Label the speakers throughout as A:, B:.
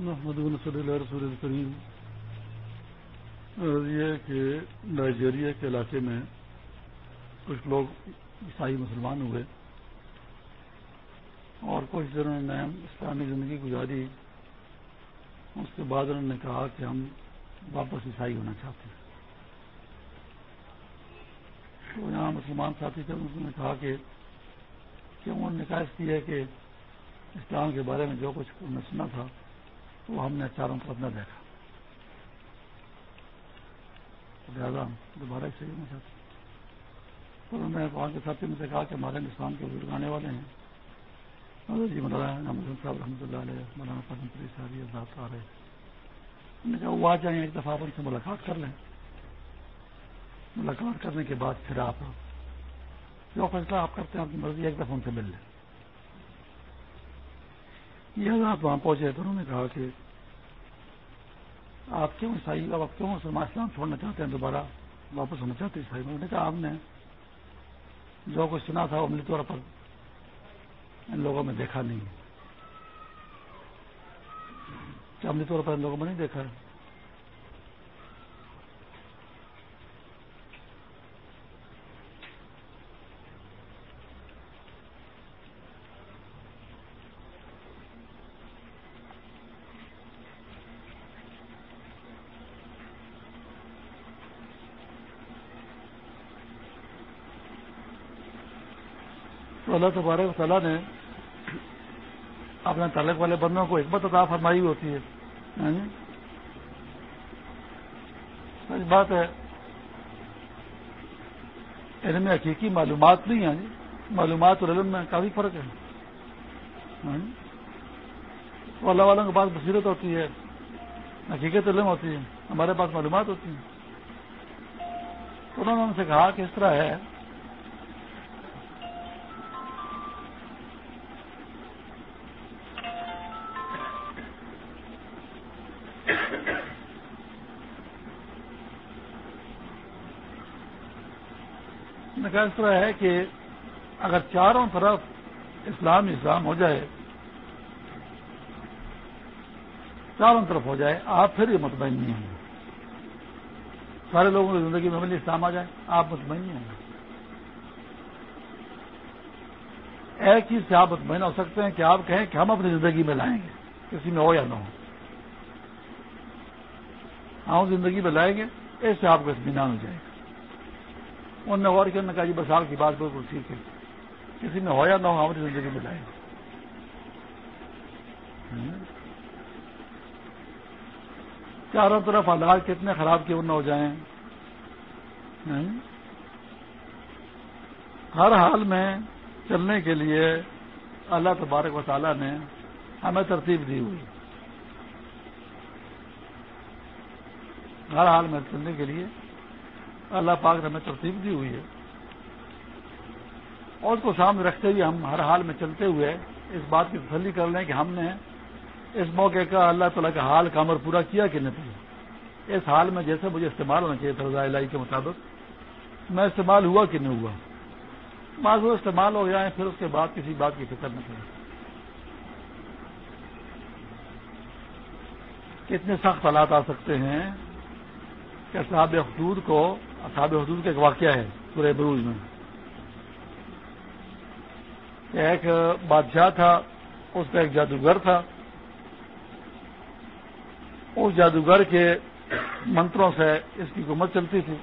A: محمد صلی اللہ رسول الکریم یہ کہ نائجیریا کے علاقے میں کچھ لوگ عیسائی مسلمان ہوئے اور کچھ دنوں نے اسلامی زندگی گزاری. اس کے بعد انہوں نے کہا کہ ہم واپس عیسائی ہونا چاہتے ہیں. تو یہاں مسلمان ساتھی تھے، انہوں نے کہا کہ کیوں نے کہا اس لیے کہ اسلام کے بارے میں جو کچھ انہوں نے سنا تھا وہ ہم نے چاروں طرف نہ دیکھا۔ لہٰذا ہم دوبارہ سے ہونا چاہتے تو انہوں نے وہاں کے ساتھی میں سے کہا کہ ہمارے ہندوستان کے بزرگ آنے والے ہیں۔ ہاں جی مولانا محمد صاحب، رحمۃ اللہ علیہ، مولانا پسند پوری صاحب آزاد آ رہے انہوں نے کہا، وہ آ جائیں ایک دفعہ ان سے ملاقات کر لیں۔ ملاقات کرنے کے بعد پھر آپ جو فیصلہ آپ کرتے ہیں، آپ کی مرضی ایک دفعہ ان سے مل لیں۔ یہ آپ وہاں پہنچے تو انہوں نے کہا کہ آپ کیوں عیسائی اب آپ کیوں مسلمان اسلام چھوڑنا چاہتے ہیں دوبارہ؟ واپس ہونا چاہتے ہیں عیسائی؟ نے کہا، آپ نے جو کچھ سنا تھا وہ عملی طور پر، ان لوگوں میں دیکھا نہیں۔ عملی طور پر ان لوگوں میں نہیں دیکھا؟ اللہ تبارک تعالیٰ نے اپنے تعلق والے بندوں کو حکمت عطا فرمائی ہوتی ہے۔ یعنی سچ بات ہے، علم میں حقیقی معلومات نہیں ہیں جی معلومات اور علم میں کافی فرق ہے۔ یعنی تو اللہ والوں کے پاس بصیرت ہوتی ہے، حقیقت علم ہوتی ہے، ہمارے پاس معلومات ہوتی ہیں۔ تو انہوں نے ان سے کہا کہ اس طرح ہے اس طرح ہے کہ اگر چاروں طرف اسلام اسلام ہو جائے، چاروں طرف ہو جائے، آپ پھر یہ مطمئن نہیں ہوں گے۔ سارے لوگوں کی زندگی میں ملی اسلام آ جائے، آپ مطمئن نہیں ہوں گے۔ ایک چیز سے آپ مطمئن ہو سکتے ہیں کہ آپ کہیں کہ ہم اپنی زندگی میں لائیں گے، کسی میں ہو یا نہ ہو۔ ہاں، ہم زندگی میں لائیں گے، اس سے آپ کو اطمینان ہو جائے گا۔ انہوں نے غور کیا کہا جی بس آپ کی بات بالکل ٹھیک ہے۔ کسی میں ہو یا نہ ہو ہماری زندگی میں لائیں چاروں طرف حالات کتنے خراب کیوں نہ ہو جائیں۔ ہر حال میں چلنے کے لیے اللہ تبارک و تعالیٰ نے ہمیں ترتیب دی ہوئی۔ ہر حال میں چلنے کے لیے اللہ پاک نے ہمیں ترتیب دی ہوئی ہے۔ اور اس کو سامنے رکھتے ہوئے ہم ہر حال میں چلتے ہوئے اس بات کی تسلی کر لیں کہ ہم نے اس موقع کا اللہ تعالیٰ کا حال کامر پورا کیا کہ نہیں؟ پورا اس حال میں جیسے مجھے استعمال ہونا چاہیے تھا رضا الہی کے مطابق، میں استعمال ہوا کہ نہیں ہوا؟ بعض وہ استعمال ہو جائیں پھر اس کے بعد کسی بات کی فکر نہ کریں۔ کتنے سخت حالات آ سکتے ہیں کہ صحاب حدود کو صحاب حدود کا ایک واقعہ ہے پورے بروج میں۔ ایک بادشاہ تھا، اس کا ایک جادوگر تھا۔ اس جادوگر کے منتروں سے اس کی حکومت چلتی تھی۔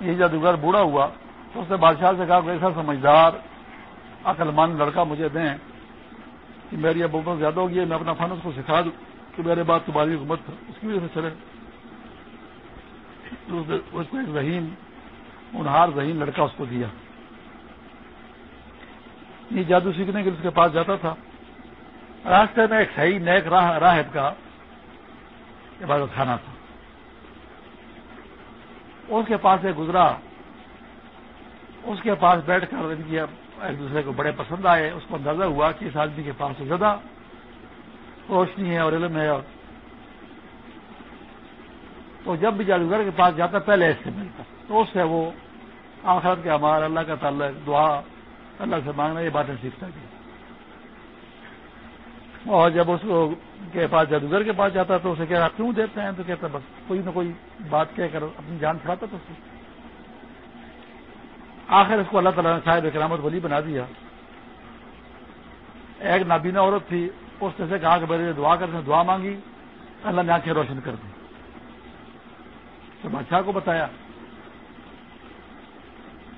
A: یہ جادوگر بوڑھا ہوا، تو اس نے بادشاہ سے کہا کہ ایسا سمجھدار عقل مند لڑکا مجھے دیں کہ میری اب عمر زیادہ ہوگی، میں اپنا فن اس کو سکھا دوں کہ میرے بعد تمہاری حکومت اس کی وجہ سے چلے۔ اس کو ایک ذہین انہار ذہین لڑکا اس کو دیا۔ یہ جادو سیکھنے کے لیے اس کے پاس جاتا تھا۔ راستے میں ایک صحیح نیک راہ، راہب کا عبادت خانہ تھا۔ اس کے پاس ایک گزرا۔ اس کے پاس بیٹھ کر ان کی ایک دوسرے کو بڑے پسند آئے۔ اس کو اندازہ ہوا کہ اس آدمی کے پاس زیادہ روشنی ہے اور علم ہے اور تو جب بھی جادوگر کے پاس جاتا پہلے اس سے ملتا تو اس سے وہ آخرت کے ہمارا اللہ کا تعلق، دعا، اللہ سے مانگنا، یہ باتیں سیکھتا گیا اور جب اس کے پاس جادوگر کے پاس جاتا تو اسے کہہ رہا کیوں دیتے ہیں؟ تو کہتا بس کوئی نہ کوئی بات کہہ کر اپنی جان چھڑاتا تو آخر اس کو اللہ تعالیٰ نے صاحب کرامت ولی بنا دیا۔ ایک نابینا عورت تھی، اس نے سے کہا کہ میرے دعا کرنے دعا مانگی، اللہ نے آنکھیں روشن کر دی تو بادشاہ کو بتایا،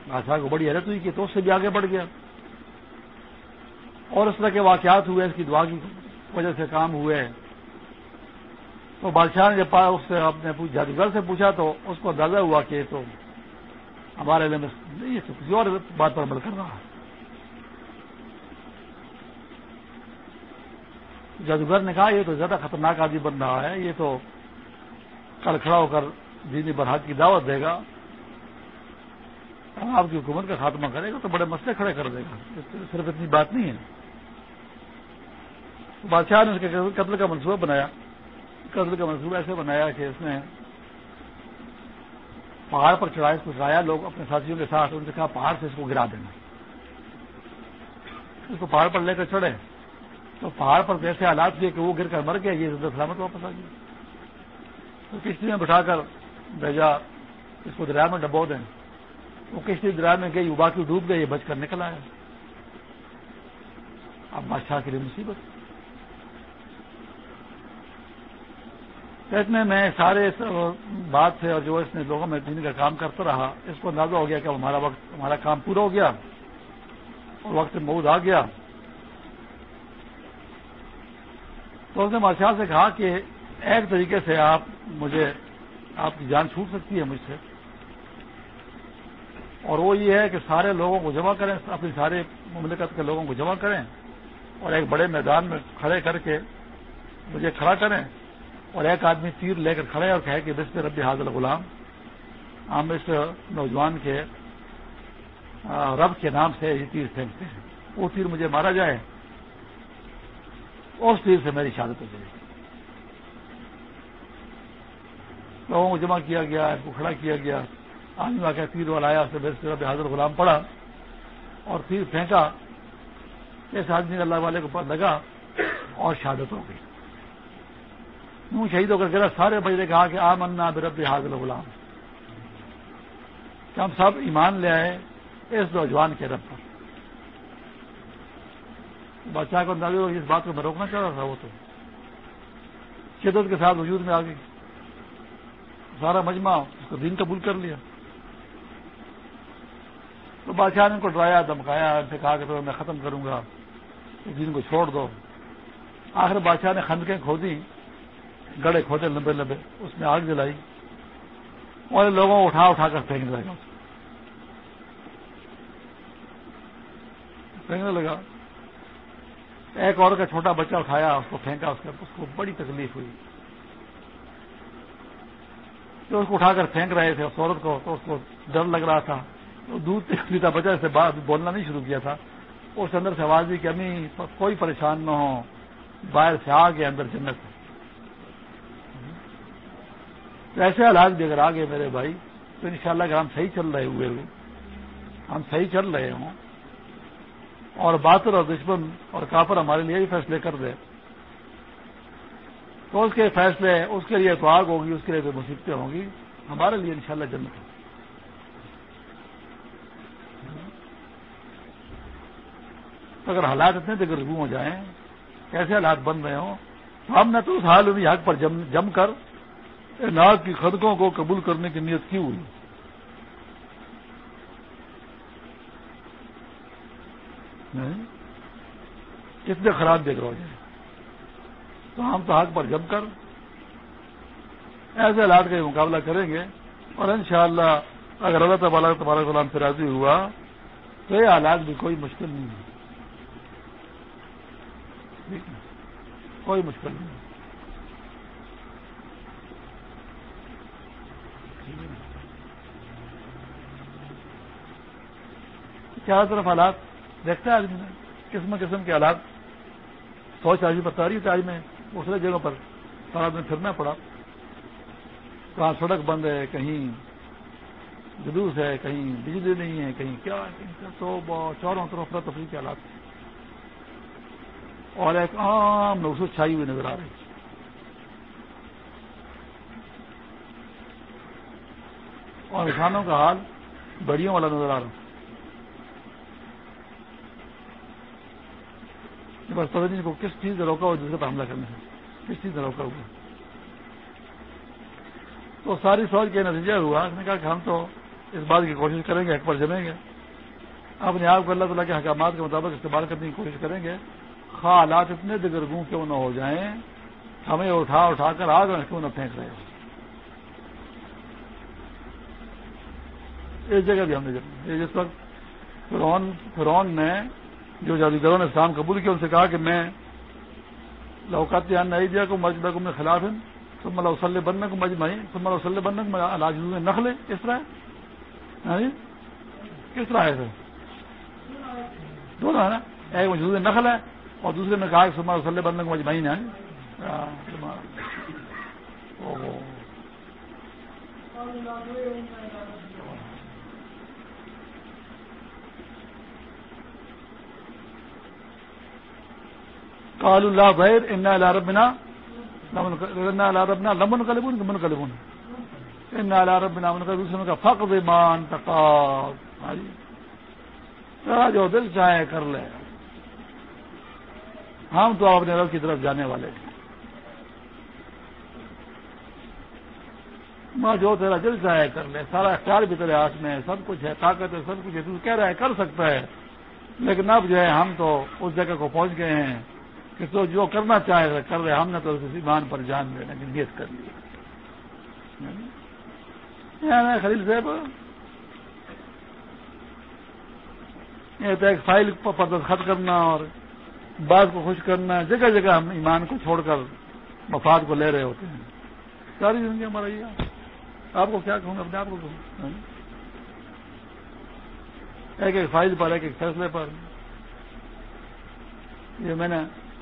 A: بادشاہ کو بڑی حیرت ہوئی کہ تو اس سے بھی آگے بڑھ گیا۔ اور اس طرح کے واقعات ہوئے، اس کی دعا کی وجہ سے کام ہوئے۔ تو بادشاہ نے جب اس سے اپنے جادوگر سے پوچھا تو اس کو اندازہ ہوا کہ تو ہمارے علم نہیں تو کسی اور بات پر عمل کر رہا ہے۔ جادوگر نے کہا، یہ تو زیادہ خطرناک آدمی بن رہا ہے، یہ تو کل کھڑا ہو کر دینی برحق کی دعوت دے گا آپ کی حکومت کا خاتمہ کرے گا تو بڑے مسئلے کھڑے کر دے گا۔ صرف اتنی بات نہیں ہے۔ بادشاہ نے اس کے قتل کا منصوبہ بنایا۔ قتل کا منصوبہ ایسے بنایا کہ اس نے پہاڑ پر چڑھایا اس کو گایا لوگ اپنے ساتھیوں کے ساتھ ان سے کہا، پہاڑ سے اس کو گرا دینا۔ اس کو پہاڑ پر لے کر چڑھے۔ تو پہاڑ پر جیسے حالات کیے کہ وہ گر کر مر گیا، یہ زندہ سلامت واپس آ گیا۔ تو کشتی میں بٹھا کر بھیجا، اس کو دریا میں ڈبو دیں۔ وہ کشتی دریا میں گئی وہ باقی ڈوب گئی، یہ بچ کر نکل آیا اب بادشاہ کے لیے مصیبت۔ اتنے میں سارے بات سے اور جو اس نے لوگوں میں دین کا کام کرتا رہا، اس کو اندازہ ہو گیا کہ ہمارا وقت، ہمارا کام پورا ہو گیا۔ اور وقت بہت آ گیا۔ تو اس نے بادشاہ سے کہا کہ ایک طریقے سے آپ مجھے آپ کی جان چھوٹ سکتی ہے مجھ سے۔ اور وہ یہ ہے کہ سارے لوگوں کو جمع کریں، اپنی سارے مملکت کے لوگوں کو جمع کریں اور ایک بڑے میدان میں کھڑے کر کے مجھے کھڑا کریں اور ایک آدمی تیر لے کر کھڑے اور کہے کہ بس رب حاضل غلام، ہم اس نوجوان کے رب کے نام سے یہ تیر پھینکتے ہیں۔ وہ تیر مجھے مارا جائے، اس تیر سے میری شادت ہو جائے گی۔ لوگوں کو جمع کیا گیا اس کو کھڑا کیا گیا۔ آدمی آ کے تیر والا آیا، اس سے رب حاضر غلام پڑا اور تیر پھینکا۔ اس آدمی اللہ والے کو لگا اور شہادت ہو گئی۔ منہ شہید ہو کر گرا سارے بجے کہا کہ آ منا برب حاضر غلام۔ کہ ہم سب ایمان لے آئے اس نوجوان کے رب پر۔ بادشاہ کو اندازہ اس بات کو میں روکنا چاہ رہا تھا وہ تو۔ شدت کے ساتھ وجود میں آ گئی۔ سارا مجمع اس کو دین قبول کر لیا۔ تو بادشاہ نے ان کو ڈرایا دمکایا ان سے کہا کہ تو میں ختم کروں گا دین کو چھوڑ دو۔ آخر بادشاہ نے خندقیں کھودی گڑے کھودے لمبے لمبے، اس میں آگ جلائی۔ اور لوگوں کو اٹھا اٹھا کر پھینکنے لگا۔ پھینکنے لگا۔ ایک اور کا چھوٹا بچہ اٹھایا، اس کو پھینکا، اس اس کو بڑی تکلیف ہوئی۔ تو اس کو اٹھا کر پھینک رہے تھے، اس عورت کو تو اس کو ڈر لگ رہا تھا۔ تو دودھ پیتا بچہ سے بات بولنا نہیں شروع کیا تھا۔ اس اندر سے آواز دی کہ امی، کوئی پریشان نہ ہو۔ باہر سے آ گئے اندر جنت تو ایسے حالات بھی اگر آ گئے میرے بھائی، تو ان شاء اللہ اگر ہم صحیح چل رہے ہوئے ہم صحیح چل رہے ہوں، اور باتر اور دشمن اور کافر ہمارے لیے ہی فیصلے کر دے تو اس کے فیصلے، اس کے لیے تو آگ ہوگی، اس کے لیے تو مصیبتیں ہوں گی۔ ہمارے لیے انشاءاللہ جنت ہے۔ اگر حالات اتنے دیگر ہو جائیں، کیسے حالات بن رہے ہوں؟ تو ہم نے تو اس حال میں حق پر جم جم کر ناگ کی خدقوں کو قبول کرنے کی نیت کی ہوئی۔ کتنے خراب دیکھ رہے ہیں تو ہم تو حق پر جم کر ایسے حالات کا مقابلہ کریں گے اور انشاءاللہ اگر اللہ تعالیٰ تبارک سلام سے راضی ہوا تو یہ حالات بھی کوئی مشکل نہیں ہے؟ کوئی مشکل نہیں چار طرف حالات دیکھتا ہے آدمی نے، قسم قسم کے حالات، سوچ آدمی بتا رہی تھی آج میں دوسرے جگہوں پر سارا دن پھرنا پڑا۔ کہاں سڑک بند ہے، کہیں جلوس ہے، کہیں بجلی نہیں ہے، کہیں کیا ہے تو چاروں طرف تفریح کے حالات اور ایک عام نوسط چھائی ہوئی نظر آ رہی اور انسانوں کا حال بڑیوں والا نظر آ رہا بس پتہ نہیں کو کس چیز سے روکا ہوا دوسرے پر حملہ کرنے سے کس چیز سے روکا ہوا۔ تو ساری سوچ کے نتیجہ ہوا۔ اس نے کہا کہ ہم تو اس بات کی کوشش کریں گے، ایک پر جمیں گے۔ اپنے آپ کو اللہ تعالیٰ کے حکامات کے مطابق استعمال کرنے کی کوشش کریں گے۔ حالات اتنے دگرگوں کیوں نہ ہو جائیں؟ ہمیں اٹھا اٹھا کر آگ میں کیوں نہ پھینک رہے اس جگہ بھی ہم نے جس وقت فرون فرون نے جو جادوگروں نے اسلام قبول کیا، ان سے کہا کہ میں لوکات نہیں دیا کو مجمع کو میں خلاف ہوں تم ملا وسلے بننے کو مجمعی تم ملا وسلے بننے کو علاج نخلے کس طرح کس طرح ہے؟ ہاں جی؟ سر دونوں ہے نا؟ ایک مجھے نخل ہے اور دوسرے میں کہا کہ سما وسلے بننے کو مجمعی ہے کال اللہ بحر ان ربنا ربنا لمن کلبن لمن کلبن ان ربنا من دوسرے کا فقر مان تقاب جو دل چاہے کر لے۔ ہم تو اپنے رب کی طرف جانے والے ماں، جو تیرا دل چاہے کر لے۔ سارا اختیار بھی تیرے ہاتھ میں سب کچھ ہے، طاقت ہے، سب کچھ ہے۔ تو کہہ رہا ہے، کر سکتا ہے۔ لیکن اب جو ہے، ہم تو اس جگہ کو پہنچ گئے ہیں۔ کہ تو جو کرنا چاہے کر رہے، ہم نے تو اس ایمان پر جان دینے کی نیت کر لیا یعنی خلیل صاحب، یہ تو ایک فائل پر دستخط کرنا اور بات کو خوش کرنا، جگہ جگہ ہم ایمان کو چھوڑ کر مفاد کو لے رہے ہوتے ہیں۔ ساری زندگی ہمارا یہ آپ کو کیا کہوں گا؟ اپنے آپ کو کہوں ایک ایک فائل پر، ایک ایک فیصلے پر۔ یہ میں نے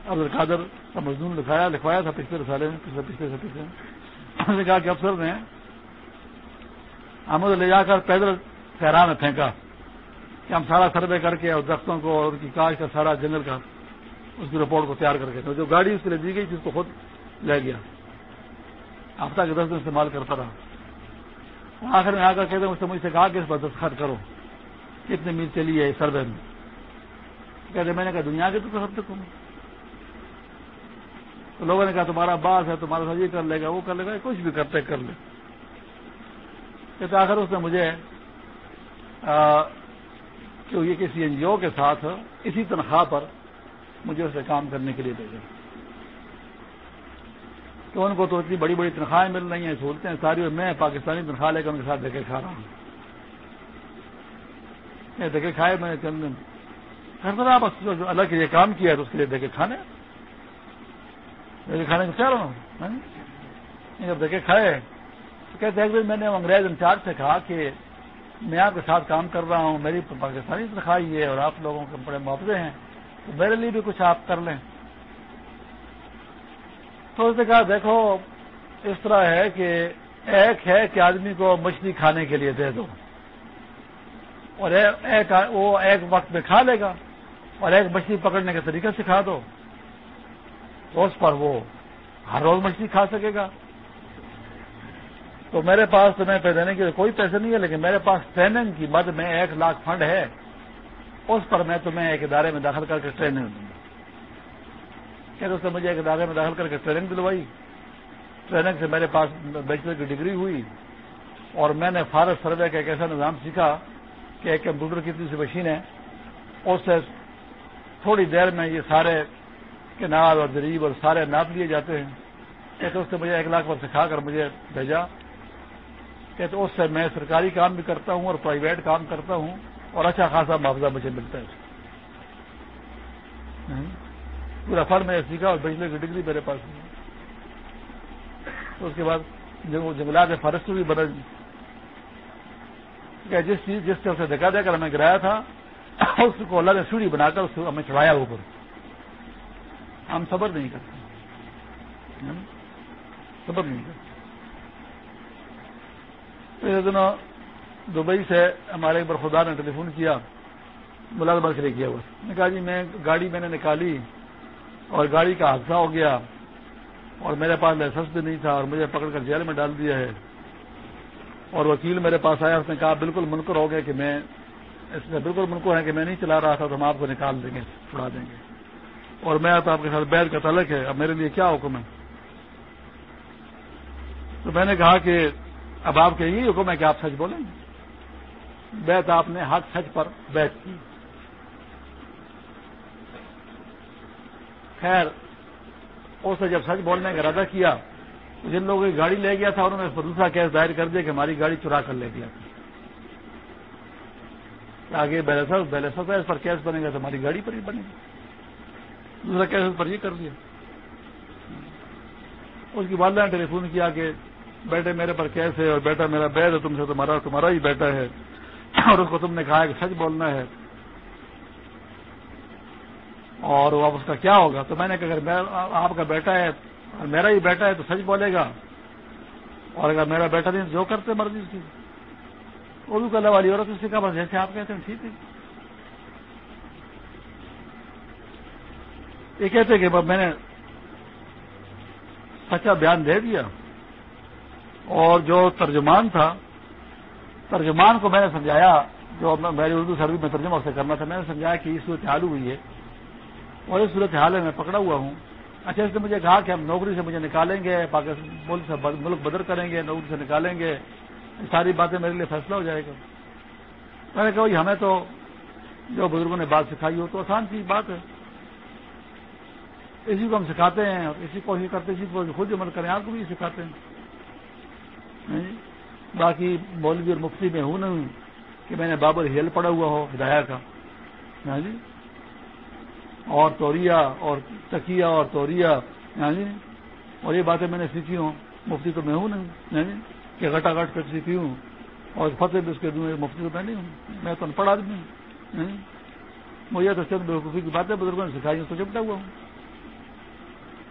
A: عبد القادر کا مزدور لکھایا، لکھوایا تھا پچھلے سالے میں، پچھلے پچھلے سے، پچھلے انہوں نے کہا کہ افسر نے ہم لے جا کر پیدل صحرا میں پھینکا۔ کہ ہم سارا سروے کر کے اور درختوں کو اور ان کی کاش کا سارا جنگل کا اس کی رپورٹ کو تیار کر کے جو گاڑی اس کے لیے دی گئی جس کو خود لے گیا۔ ہفتہ کے دس دن استعمال کرتا رہا۔ آخر میں آ کر کہتے ہیں، مجھ سے مجھ سے کہا کہ اس پر دستخط کرو۔ کتنے میل چلی ہے سروے میں؟ کہتے میں نے کہا، دنیا کے تو سب تک ہوں۔ تو لوگوں نے کہا، تمہارا باس ہے، تمہارا ساتھ یہ کر لے گا، وہ کر لے گا، کچھ بھی کرتے کر لے. کہتے آخر اس نے مجھے کہ یہ کسی این جی او کے ساتھ اسی تنخواہ پر مجھے اسے کام کرنے کے لیے بھیجا۔ تو ان کو تو اتنی بڑی بڑی تنخواہیں مل رہی ہیں، سہولتیں ساری، اور میں پاکستانی تنخواہ لے کر ان کے ساتھ دیکھے کھا رہا ہوں۔ دیکھے کھائے میں نے چند دن۔ آپ جو اللہ کے لیے کام کیا ہے تو اس کے لیے دیکھے کھانے۔ دیکھے کھانے کو کیا رہا ہوں جب دیکھے کھائے تو کہتے ہیں میں نے انگریز انچارج سے کہا کہ میں آپ کے ساتھ کام کر رہا ہوں، میری پاکستانی تنخواہ ہے اور آپ لوگوں کے بڑے معاوضے ہیں، تو میرے لیے بھی کچھ آپ کر لیں۔ تو اس نے کہا، دیکھو، اس طرح ہے کہ ایک ہے کہ آدمی کو مچھلی کھانے کے لیے دے دو، اور ایک وہ ایک وقت میں کھا لے گا، اور ایک مچھلی پکڑنے کا طریقہ سکھا دو۔ تو اس پر وہ ہر روز مچھلی کھا سکے گا۔ تو میرے پاس تمہیں پہ دینے کے لیے کوئی پیسے نہیں ہے، لیکن میرے پاس ٹریننگ کی مد میں ایک لاکھ فنڈ ہے۔ اس پر میں تمہیں ایک ادارے میں داخل کر کے ٹریننگ دوں۔ گا کیا دوستوں مجھے ایک ادارے میں داخل کر کے ٹریننگ دلوائی۔ ٹریننگ سے میرے پاس بیچلر کی ڈگری ہوئی۔ اور میں نے فارسٹ سروے کا ایک ایسا نظام سیکھا کہ ایک کمپیوٹر کی سی مشین ہے، اس سے تھوڑی دیر میں یہ سارے کنال اور غریب اور سارے ناپ لیے جاتے ہیں۔ کہ اس سے مجھے ایک لاکھ پر سکھا کر مجھے بھیجا۔ کہ اس سے میں سرکاری کام بھی کرتا ہوں اور پرائیویٹ کام کرتا ہوں اور اچھا خاصا معاوضہ مجھے ملتا ہے۔ پورا فر میں سیکھا اور بجلی کی ڈگری میرے پاس اس کے بعد جنگلات فارسٹ بھی بدل جس چیز جس سے اسے دیکھا دے کر ہمیں گرایا تھا، اس کو اللہ نے سیڑھی بنا کر اس کو ہمیں چڑھایا اوپر۔ ہم صبر نہیں کرتے صبر نہیں کرتے۔ دنوں دبئی سے ہمارے ایک بار خدا نے ٹیلی فون کیا، ملازمت کے لیے کیا بس نے کہا جی میں گاڑی میں نے نکالی اور گاڑی کا حادثہ ہو گیا اور میرے پاس لائسنس بھی نہیں تھا اور مجھے پکڑ کر جیل میں ڈال دیا ہے۔ اور وکیل میرے پاس آیا، اس نے کہا بالکل منکر ہو گئے کہ میں اس میں بالکل منکر ہے کہ میں نہیں چلا رہا تھا، تو ہم آپ کو نکال دیں گے، چھڑا دیں گے۔ اور میں تو آپ کے ساتھ بیل کا تعلق ہے، اب میرے لیے کیا حکم ہے؟ تو میں نے کہا کہ اب آپ کے یہی حکم ہے کہ آپ سچ بولیں۔ بیت آپ نے حق سچ پر بیت کی۔ خیر اسے جب سچ بولنے کا ارادہ کیا، تو جن لوگوں کی گاڑی لے گیا تھا، انہوں نے اس پر دوسرا کیس دائر کر دیا کہ ہماری گاڑی چرا کر لے گیا آگے بیلسر بیلسر ہے، اس پر کیس بنے گا تو ہماری گاڑی پر ہی بنے گا۔ دوسرا کیس اس پر یہ کر دیا۔ اس کی والدہ نے ٹیلی فون کیا کہ بیٹے میرے پر کیس ہے اور بیٹا میرا بیت ہے، تم سے تمہارا تمہارا ہی بیٹا ہے۔ اور اس کو تم نے کہا کہ سچ بولنا ہے۔ اور اب اس کا کیا ہوگا؟ تو میں نے کہا، اگر آپ کا بیٹا ہے اور میرا ہی بیٹا ہے تو سچ بولے گا۔ اور اگر میرا بیٹا نہیں جو کرتے مرضی اس کی۔ اردو کرنے والی عورت اس سے کہا بس جیسے آپ کہتے ہیں، ٹھیک ہے۔ یہ کہتے کہ میں نے سچا بیان دے دیا اور جو ترجمان تھا، ترجمان کو میں نے سمجھایا، جو میری اردو سروس میں ترجمہ سے کرنا تھا، میں نے سمجھایا کہ یہ صورت حال ہوئی ہے اور اس صورت حال میں پکڑا ہوا ہوں۔ اچھا اس نے مجھے کہا کہ ہم نوکری سے مجھے نکالیں گے، پاکستان ملک سے ملک بدر کریں گے، نوکری سے نکالیں گے ساری باتیں میرے لیے فیصلہ ہو جائے گا۔ میں نے کہا ہمیں تو جو بزرگوں نے بات سکھائی ہو تو آسان سی بات ہے۔ اسی کو ہم سکھاتے ہیں اور اسی کوشش کرتے اسی کو خود عمل کریں، آپ کو بھی سکھاتے ہیں۔ ہاں جی؟ باقی مولوی اور مفتی میں ہوں نہیں کہ میں نے بابر ہیل پڑا ہوا ہو، ہدایہ کا۔ ہاں جی؟ اور توریا اور تکیا اور توریا ہاں جی؟ اور یہ باتیں میں نے سیکھی ہوں، مفتی تو میں ہوں نہیں جی؟ کہ گٹا گٹ کر سیکھی ہوں۔ اور فتح بھی اس کے دوں، مفتی تو میں نہیں ہوں، میں تو ان پڑھ آدمی ہوں جی؟ مجھے تو چند بےوقوفی کی باتیں بزرگوں نے سکھائی، اس کو چپٹا ہوا ہوں۔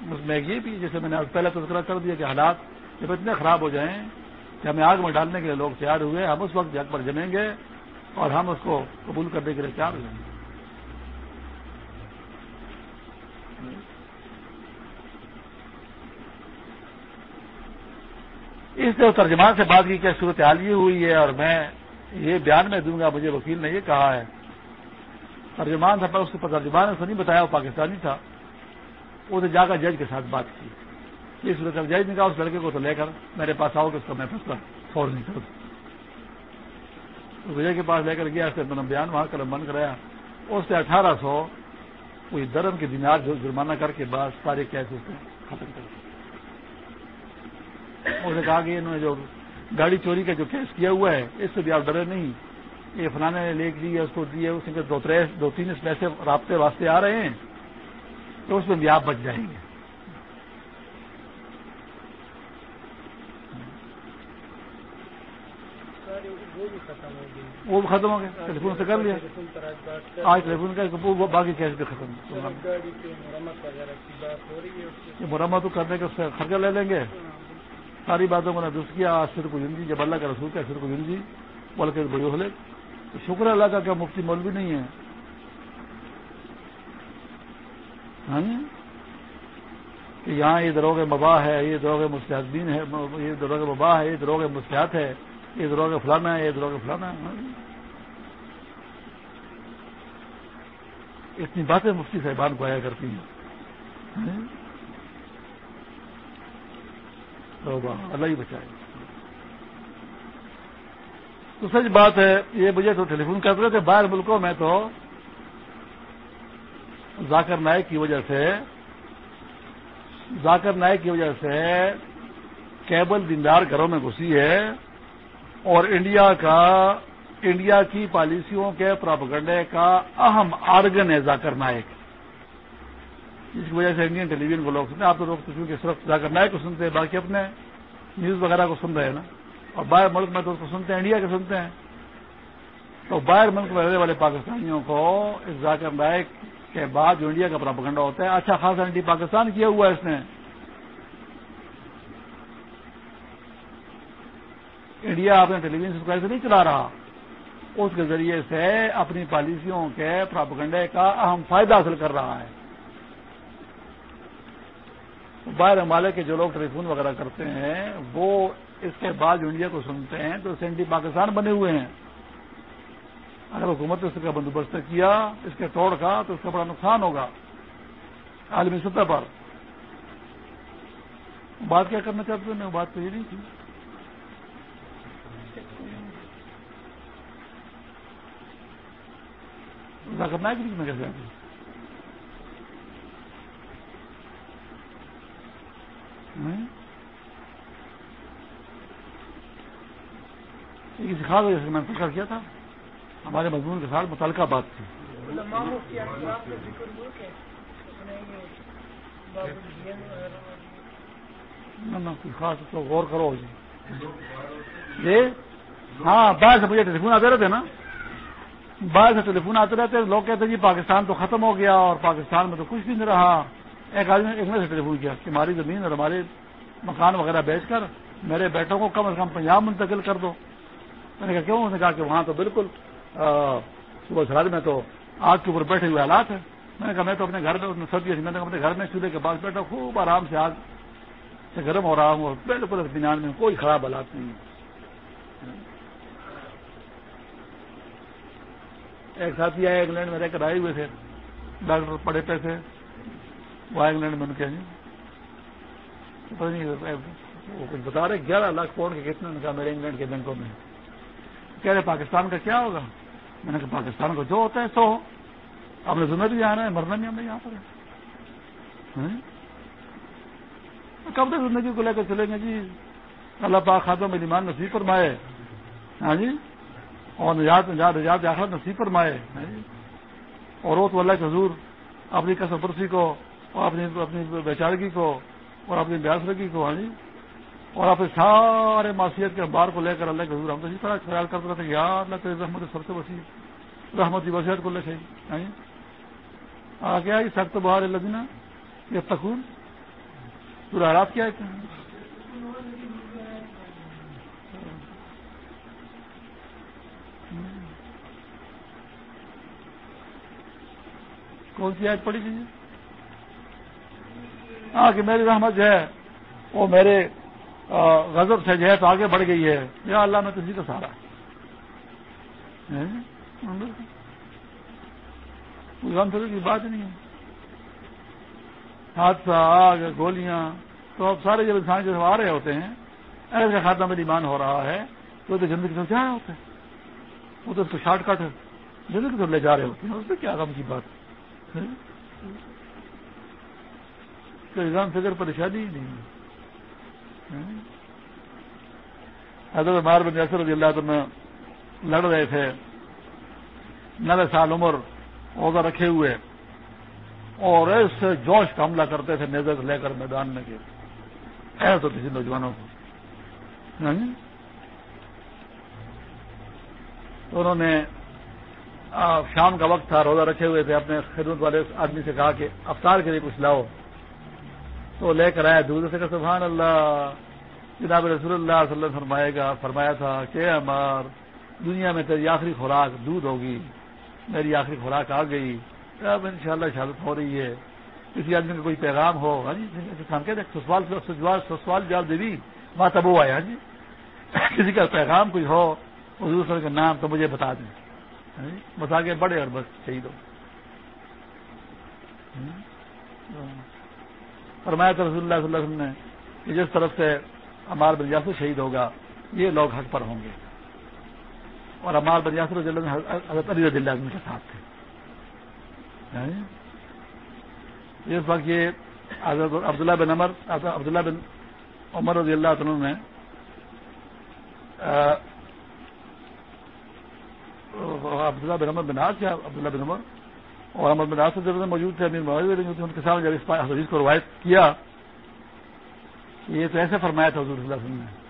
A: اس میں یہ بھی جیسے میں نے پہلے تذکرہ کر دیا کہ حالات جب اتنے خراب ہو جائیں کہ ہمیں آگ میں ڈالنے کے لیے لوگ تیار ہوئے، ہم اس وقت جگ پر جمیں گے اور ہم اس کو قبول کرنے کے لیے تیار ہو جائیں گے۔ اس نے ترجمان سے بات کی کہ صورت حال یہ ہوئی ہے اور میں یہ بیان میں دوں گا، مجھے وکیل نے یہ کہا ہے۔ ترجمان تھا اس کے ترجمان نے نہیں بتایا، وہ پاکستانی تھا۔ اس نے جا کر جج کے ساتھ بات کی۔ یہ صورت جج نے کہا، اس لڑکے کو تو لے کر میرے پاس آؤ کہ اس کا میں فیصلہ فور نہیں کر وجے کے پاس لے کر گیا، اس نے بیان وہاں قلم بند کرایا۔ اس نے اٹھارہ سو کوئی درم کے دنار جو جرمانہ کر کے بعد سارے کیس اس نے ختم کر دیا۔ اس نے کہا کہ انہوں نے جو گاڑی چوری کا جو کیس کیا ہوا ہے، اس سے بھی آپ ڈرے نہیں۔ یہ فلانے نے لے لی ہے اس کو دیے اس کے دو دو تین پیسے رابطے واسطے آ رہے ہیں۔ تو اس میں بھی آپ بچ جائیں گے۔ وہ بھی ختم ہو گیا۔ ٹیلیفون سے کر لیا۔ آج ٹیلیفون کا باقی کیس بھی ختم۔ مرمت تو کرنے کا خرچہ لے لیں گے۔ ساری باتوں کو درست کیا۔ آج سر کو ہندی جب اللہ کا رسول کا سر کو ہندی بول کے بڑی ہو لے۔ تو شکر اللہ کا کیا مفتی مولوی نہیں ہے ہاں جی؟ ہاں جی؟ کہ یہاں یہ دروغ مباح ہے، یہ دروغ مستحدین ہے، یہ دروغ مباح ہے، یہ دروغ مستحد ہے، یہ دروغ فلانا ہے، یہ دروغ فلانا ہے ہاں جی؟ اتنی باتیں مفتی صاحبان کو آیا کرتی ہیں ہاں جی؟ اللہ ہی بچائے۔ تو سچ بات ہے، یہ مجھے تو ٹیلی فون کرتے تھے، باہر ملکوں میں تو ذاکر نائک کی وجہ سے، ذاکر نائک کی وجہ سے کیبل دیندار گھروں میں گھسی ہے اور انڈیا کا، انڈیا کی پالیسیوں کے پراپگنڈے کا اہم آرگن ہے ذاکر نائک۔ جس کی وجہ سے انڈین ٹیلی ویژن کو لوگ سنتے ہیں۔ آپ تو لوگ کے صرف ذاکر نائک کو سنتے ہیں، باقی اپنے نیوز وغیرہ کو سن رہے ہیں نا۔ اور باہر ملک میں تو اس کو سنتے ہیں، انڈیا کے سنتے ہیں۔ تو باہر ملک میں رہنے والے پاکستانیوں کو اس ذاکر نائک کے بعد جو انڈیا کا پراپگنڈا ہوتا ہے اچھا خاصا اینٹی پاکستان کیا ہوا ہے اس نے؟ انڈیا اپنے ٹیلی ویژن سے نہیں چلا رہا؟ اس کے ذریعے سے اپنی پالیسیوں کے پراپگنڈے کا اہم فائدہ حاصل کر رہا ہے۔ باہر ممالک کے جو لوگ ٹیلی فون وغیرہ کرتے ہیں، وہ اس کے بعد جو انڈیا کو سنتے ہیں، تو سینٹی پاکستان بنے ہوئے ہیں۔ اگر حکومت نے اس کا بندوبست کیا، اس کے توڑ کا، تو اس کا بڑا نقصان ہوگا عالمی سطح پر۔ بات کیا کرنا چاہتے ہیں؟ بات تو یہ نہیں تھی۔ کرنا ہے کہ میں کیسے کسی خاص وجہ سے میں نے کیا تھا۔ ہمارے مضمون کے ساتھ متعلقہ بات تھی۔ خاص تو غور کرو جی۔ جی ہاں باہر سے مجھے ٹیلیفون آتے رہتے نا۔ باہر سے ٹیلیفون آتے رہتے لوگ کہتے ہیں جی پاکستان تو ختم ہو گیا اور پاکستان میں تو کچھ بھی نہیں رہا۔ ایک آدمی ایک سے ٹیلیفون کیا کہ ہماری زمین اور ہمارے مکان وغیرہ بیچ کر میرے بیٹوں کو کم از کم پنجاب منتقل کر دو۔ میں نے کہا کیوں؟ نے کہا کہ وہاں تو بالکل صبح سرحد میں تو آگ کے اوپر بیٹھے ہوئے حالات ہیں۔ میں نے کہا، میں تو اپنے گھر میں سردی میں نے اپنے گھر میں چولہے کے پاس بیٹھا، خوب آرام سے آگ سے گرم ہو رہا ہوں اور بالکل اطمینان میں کوئی خراب حالات نہیں ایک ساتھی آئے انگلینڈ میں رہ کر آئے ہوئے تھے۔ ڈاکٹر پڑے پیسے۔ وہ انگلینڈ میں، ان کے جی۔ وہ کچھ بتا رہے گیارہ لاکھ پاؤنڈ کے کتنے کہا میرے انگلینڈ کے بینکوں میں۔ کہہ رہے، پاکستان کا کیا ہوگا؟ میں نے کہا، پاکستان کو جو ہوتا ہے سو ہم نے سنا بھی جانا ہے، مرنا بھی ہمیں یہاں پر ہاں؟ کب تک زندگی کو لے کر چلیں گے جی؟ اللہ پاک خاتم ایمان نصیب فرمائے۔ ہاں جی؟ اور نجات نجات نجات آخرت نصیب فرمائے۔ ہاں جی؟ اور وہ تو اللہ کے حضور اپنی کسر پرسی کو اور اپنی اپنی بیچارگی کو اور اپنی بیاسرگی کو ہاں جی؟ اور اپنے سارے معاشیت کے اخبار کو لے کر اللہ کے حضور ہم تو اسی طرح خیال کرتے رہتے یا اللہ تیری رحمت سب سے وسیع رحمت کی وسیعت کو لے چاہیے آ گیا یہ سخت بہار لدینہ یہ تخون پورا حالات کیا ہے؟ کون سی آیت پڑی تھی؟ ہاں کہ میری رحمت جو ہے، وہ میرے غضب سے جو ہے تو آگے بڑھ گئی ہے۔ یا اللہ، میں کسی کا سارا غم کی بات نہیں ہے۔ حادثہ، آگ، گولیاں۔ تو اب سارے جب انسان جب آ رہے ہوتے ہیں ایسے خاتمہ میں ایمان ہو رہا ہے، تو زندگی تو کیا ہوتا ہے۔ وہ تو اس کو شارٹ کٹ زندگی تو لے جا رہے ہوتے ہیں، اس میں کیا غم کی بات؟ کوئی غم، فکر، پریشانی ہی نہیں حضرت مار بن یاسر رضی اللہ تعالیٰ لڑ رہے تھے۔ نبے سال عمر عہدہ رکھے ہوئے۔ اور ایسے جوش کا حملہ کرتے تھے نظر لے کر میدان میں کے ایسے تو کسی نوجوانوں کو۔ ہاں جی؟ تو انہوں نے شام کا وقت تھا، روزہ رکھے ہوئے تھے۔ اپنے خدمت والے آدمی سے کہا کہ افطار کے لیے کچھ لاؤ۔ تو لے کر آیا دودھ سے کہ سبحان اللہ۔ جناب رسول اللہ صلی اللہ علیہ فرمائے گا، فرمایا تھا کہ ہمار دنیا میں تیری آخری خوراک دودھ ہوگی۔ میری آخری خوراک آ گئی۔ اب ان شاء اللہ شہادت ہو رہی ہے۔ کسی آدمی کا کوئی پیغام ہو ہاں جی سسوال سسوال جال دیوی ماں تب وہ آئے ہاں جی۔ کسی کا پیغام کوئی ہو، حضور صلی کا نام تو مجھے بتا دیں۔ ہاں جی؟ بس آگے بڑھے اور بس شہید ہو ہاں جی۔ فرمایا تو رسول اللہ صلی اللہ علیہ وسلم نے کہ جس طرف سے امار بن یاسر شہید ہوگا، یہ لوگ حق پر ہوں گے۔ اور امار بن یاسر حضرت علی رضی اللہ کے ساتھ تھے۔ یعنی اس وقت یہ عبداللہ بن عمر عبداللہ بن عمر رضی اللہ تعالیٰ نے عبداللہ بن عمر بن آج عبداللہ بن عمر؟ اور احمد بن آصف جب موجود تھے، امیر موجود ان کے سامنے جب اس حدیث کو روایت کیا، یہ تو ایسے فرمایا تھا حضور صلی اللہ علیہ وسلم نے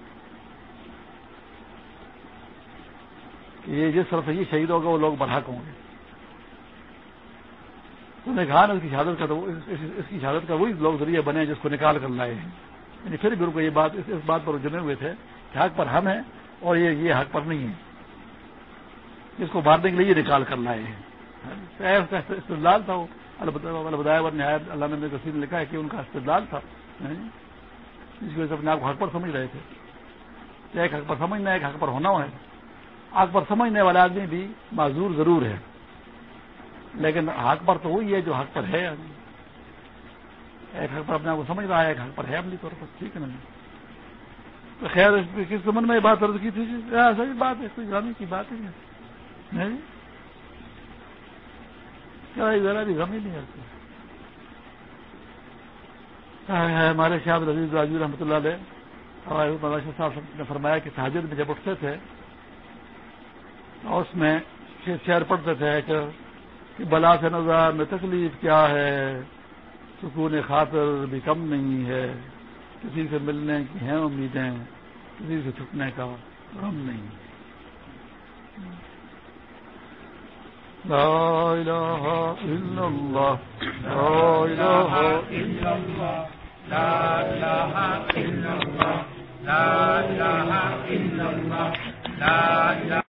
A: یہ جس طرح سے یہ شہید ہوگا، وہ لوگ برحق ہوں گے۔ تو نے کہا نا، اس کی شہادت کا تو اس کی شہادت کا وہی لوگ ذریعہ بنے جس کو نکال کر لائے ہیں۔ یعنی پھر بھی ان کو یہ بات اس بات پر جمے ہوئے تھے کہ حق پر ہم ہیں اور یہ یہ حق پر نہیں ہے اس کو مارنے کے لیے یہ نکال کر لائے ہیں۔ استدلال تھا وہ۔ البدایا نہایت اللہ نے کثیر نے لکھا ہے کہ ان کا استدلال تھا۔ ہاں جی۔ جس کی وجہ سے اپنے آپ کو حق پر سمجھ رہے تھے۔ ایک حق پر سمجھنا، ایک حق پر ہونا ہے۔ حق پر سمجھنے والا آدمی بھی معذور ضرور ہے لیکن حق پر تو وہی ہے جو حق پر ہے۔ ایک حق پر اپنے آپ کو سمجھ رہا ہے، ایک حق پر ہے اپنی طور پر۔ ٹھیک ہے نا جی۔ تو خیر کس سمن میں بات عرض کی تھی جی؟ صحیح بات ہے، کوئی غمی کی بات ہی نہیں ہاں کیا ذرا بھی غمی نہیں آتی. ہمارے شاہد رضیز راجو رحمۃ اللہ علیہ صاحب نے فرمایا کہ تاجر میں جب اٹھتے تھے اس میں شعر پڑھتے تھے کہ بلا سے نظر میں تکلیف کیا ہے، سکون خاطر بھی کم نہیں ہے، کسی سے ملنے کی ہیں امیدیں، کسی سے چھٹنے کا غم نہیں ہے۔ لا إله إلا الله. لا إله إلا الله. لا إله إلا الله. لا إله إلا الله. لا إله